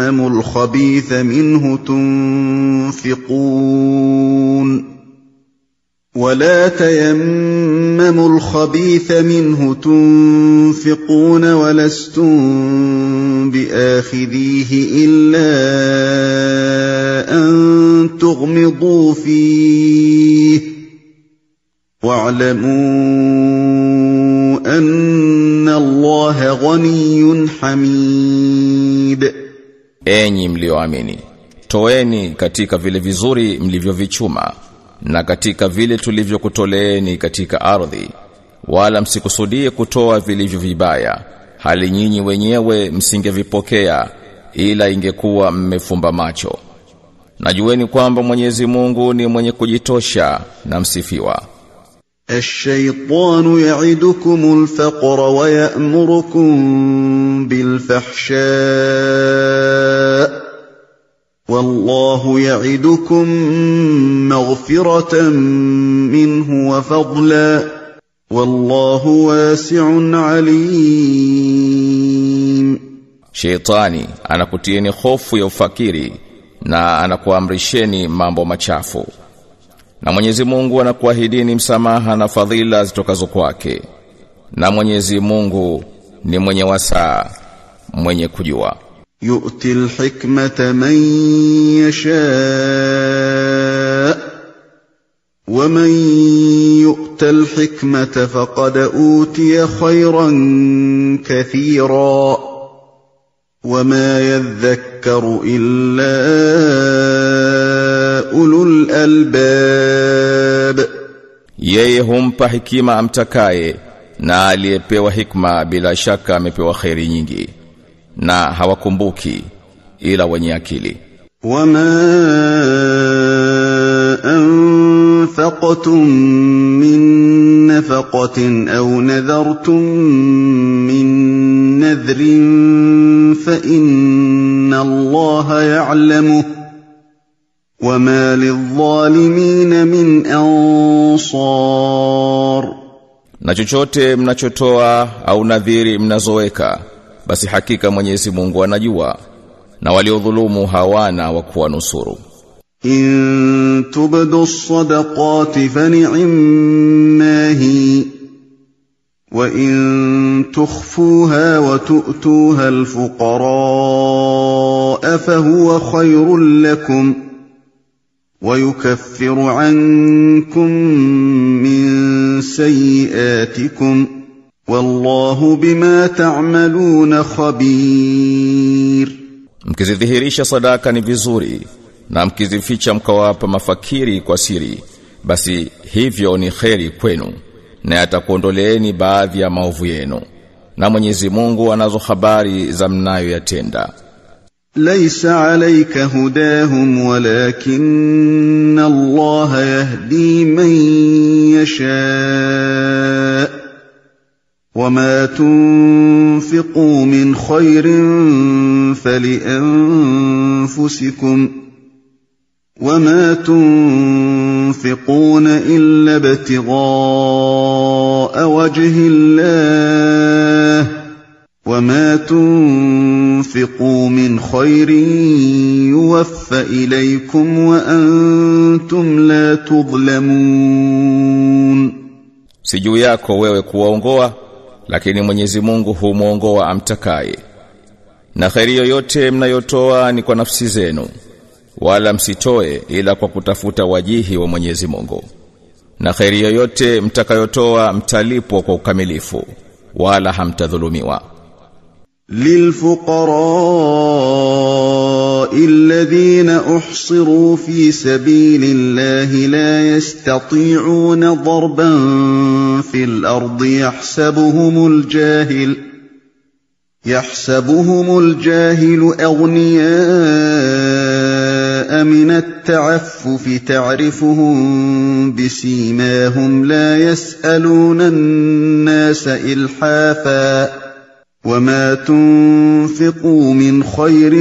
الخبيث منه تنفقون ولا تيمموا الخبيث منه تنفقون ولستم باخذيه الا ان تغمضوا فيه واعلموا ان الله غني حميد Enyi mlioamini, toeni katika vile vizuri mlivyovichuma na katika vile tulivyokutoleeni katika ardhi, wala msikusudie kutoa vilivyo vibaya, hali nyinyi wenyewe msingevipokea ila ingekuwa mmefumba macho. Najueni kwamba Mwenyezi Mungu ni mwenye kujitosha na msifiwa. الشيطان يعدكم الفقر ويأمركم بالفحشاء والله يعدكم مغفرة منه وفضلا والله واسع عليم Sheitani anakutieni hofu ya ufakiri na anakuamrisheni mambo machafu. Na Mwenyezi Mungu anakuahidini msamaha na fadhila zitokazo kwake. Na Mwenyezi Mungu ni mwenye wasaa, mwenye kujua. Yu'ti al-hikmata man yasha wa man yu'ta al-hikmata faqad utiya khayran kathira. وما يذكر إلا أولو الألباب Yeye humpa hikima amtakaye na aliyepewa hikma bila shaka amepewa kheri nyingi na hawakumbuki ila wenye akili. وما أنفقتم من نفقة أو نذرتم من نذر فإن الله يعلمه وما للظالمين من أنصار Na chochote mnachotoa au nadhiri mnazoweka basi hakika Mwenyezi Mungu anajua na waliodhulumu hawana wa kuwanusuru. إن تبدوا الصدقات فنعما هي وإن تخفوها وتؤتوها الفقراء فهو خير لكم ويكفر عنكم من سيئاتكم والله بما تعملون خبير Mkizidhihirisha sadaka ni vizuri na mkizificha mkawapa mafakiri kwa siri basi hivyo ni kheri kwenu Na atakuondoleeni baadhi ya maovu yenu na Mwenyezi Mungu anazo habari za mnayoyatenda ليس عليك هداهم ولكن الله يهدي من يشاء وما تنفقوا من خير فلانفسكم وما تنفقون الا ابتغاء وجه الله وما تنفقوا من خير يوفى اليكم وانتم لا تظلمون si juu yako wewe kuwaongoa lakini Mwenyezi Mungu humuongoa amtakaye na kheri yoyote mnayotoa ni kwa nafsi zenu wala msitoe ila kwa kutafuta wajihi wa Mwenyezi Mungu Na kheri yoyote mtakayotoa mtalipwa kwa ukamilifu wala hamtadhulumiwa. للفقراء الذين احصروا في سبيل الله لا يستطيعون ضربا في الأرض يحسبهم الجاهل يحسبهم الجاهل اغنياء جاء من التعفف تعرفهم بسيماهم لا يسألون الناس إلحافا وما تنفقوا من خير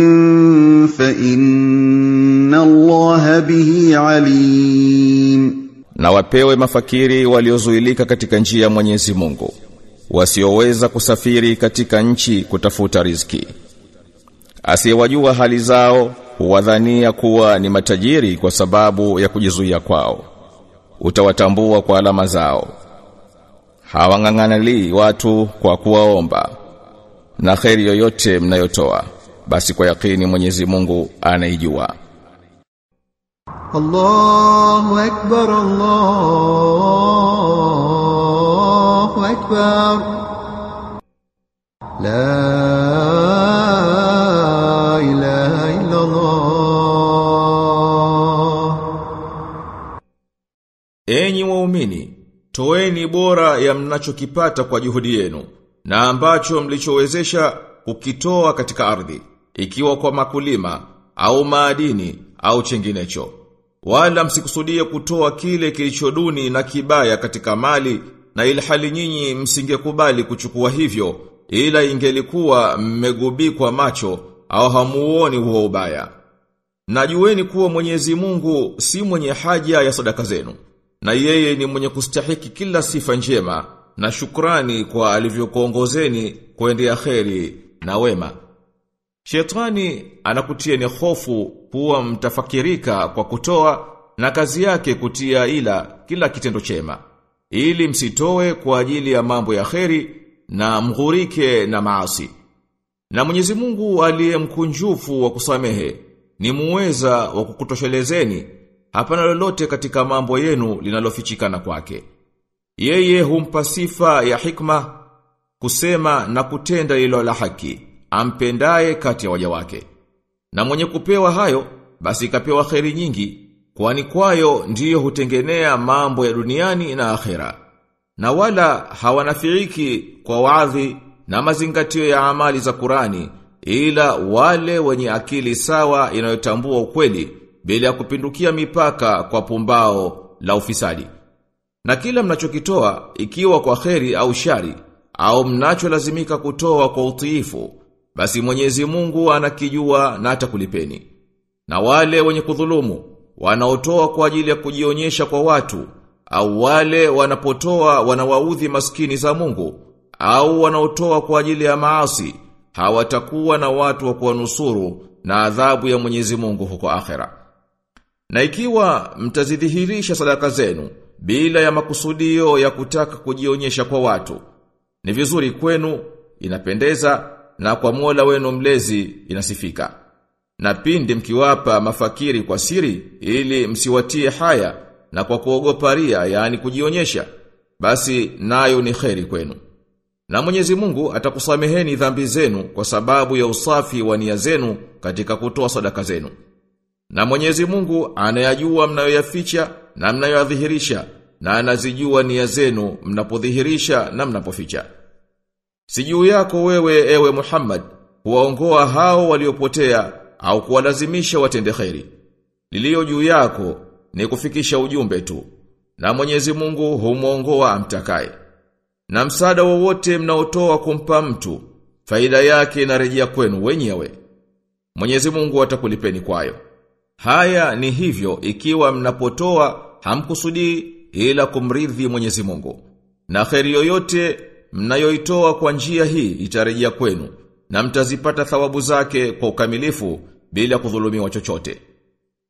فإن الله به عليم na wapewe mafakiri waliozuilika katika njia ya Mwenyezi Mungu wasioweza kusafiri katika nchi kutafuta riziki asiyewajua hali zao wadhania kuwa ni matajiri kwa sababu ya kujizuia kwao. Utawatambua kwa alama zao. Hawang'ang'anali watu kwa kuwaomba na kheri yoyote mnayotoa basi kwa yakini Mwenyezi Mungu anaijua. Allahu akbar Allahu akbar. La toeni bora ya mnachokipata kwa juhudi yenu, na ambacho mlichowezesha kukitoa katika ardhi, ikiwa kwa makulima, au maadini, au chenginecho. Wala msikusudie kutoa kile kilichoduni na kibaya katika mali, na ilhali nyinyi msingekubali kuchukua hivyo, ila ingelikuwa mmegubikwa macho, au hamuoni huo ubaya. Najueni kuwa Mwenyezi Mungu si mwenye haja ya sadaka zenu na yeye ni mwenye kustahiki kila sifa njema na shukrani kwa alivyokuongozeni kuendea kheri na wema. Shetani anakutia ni hofu kuwa mtafakirika kwa kutoa na kazi yake kutia ila kila kitendo chema ili msitoe kwa ajili ya mambo ya kheri na mghurike na maasi. Na Mwenyezi Mungu aliye mkunjufu wa kusamehe ni muweza wa kukutoshelezeni hapana lolote katika mambo yenu linalofichikana kwake. Yeye humpa sifa ya hikma kusema na kutenda lilo la haki, ampendaye kati ya waja wake. Na mwenye kupewa hayo, basi ikapewa kheri nyingi, kwani kwayo ndiyo hutengenea mambo ya duniani na akhera. Na wala hawanafiiki kwa wadhi na mazingatio ya amali za Kurani, ila wale wenye akili sawa inayotambua ukweli, bila kupindukia mipaka kwa pumbao la ufisadi. Na kila mnachokitoa ikiwa kwa kheri au shari au mnacholazimika kutoa kwa utiifu basi Mwenyezi Mungu anakijua na atakulipeni. Na wale wenye kudhulumu wanaotoa kwa ajili ya kujionyesha kwa watu au wale wanapotoa wanawaudhi maskini za Mungu au wanaotoa kwa ajili ya maasi hawatakuwa na watu wa kuwanusuru na adhabu ya Mwenyezi Mungu huko akhera. Na ikiwa mtazidhihirisha sadaka zenu bila ya makusudio ya kutaka kujionyesha kwa watu, ni vizuri kwenu, inapendeza na kwa Mola wenu mlezi inasifika. Na pindi mkiwapa mafakiri kwa siri ili msiwatie haya na kwa kuogopa ria yani kujionyesha, basi nayo ni kheri kwenu. Na Mwenyezi Mungu atakusameheni dhambi zenu kwa sababu ya usafi wa nia zenu katika kutoa sadaka zenu. Na Mwenyezi Mungu anayajua mnayoyaficha na mnayoyadhihirisha na anazijua nia zenu mnapodhihirisha na mnapoficha. Si juu yako wewe ewe Muhammad kuwaongoa hao waliopotea au kuwalazimisha watende khairi. Lilio juu yako ni kufikisha ujumbe tu. Na Mwenyezi Mungu humuongoa amtakaye. Na msaada wowote mnaotoa kumpa mtu, faida yake inarejea kwenu wenyewe. Mwenyezi Mungu atakulipeni kwayo. Haya ni hivyo ikiwa mnapotoa hamkusudii ila kumridhi Mwenyezi Mungu. Na kheri yoyote mnayoitoa kwa njia hii itarejea kwenu na mtazipata thawabu zake kwa ukamilifu bila kudhulumiwa chochote.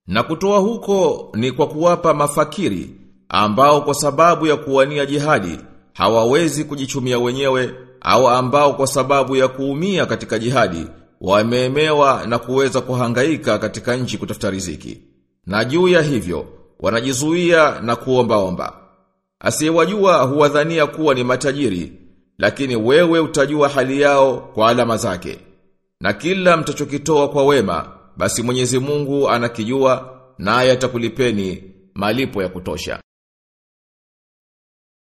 Na kutoa huko ni kwa kuwapa mafakiri ambao kwa sababu ya kuwania jihadi hawawezi kujichumia wenyewe au ambao kwa sababu ya kuumia katika jihadi wameemewa na kuweza kuhangaika katika nchi kutafuta riziki. Na juu ya hivyo wanajizuia na kuomba-omba. Asiyewajua huwadhania kuwa ni matajiri, lakini wewe utajua hali yao kwa alama zake. Na kila mtachokitoa kwa wema, basi Mwenyezi Mungu anakijua naye atakulipeni malipo ya kutosha.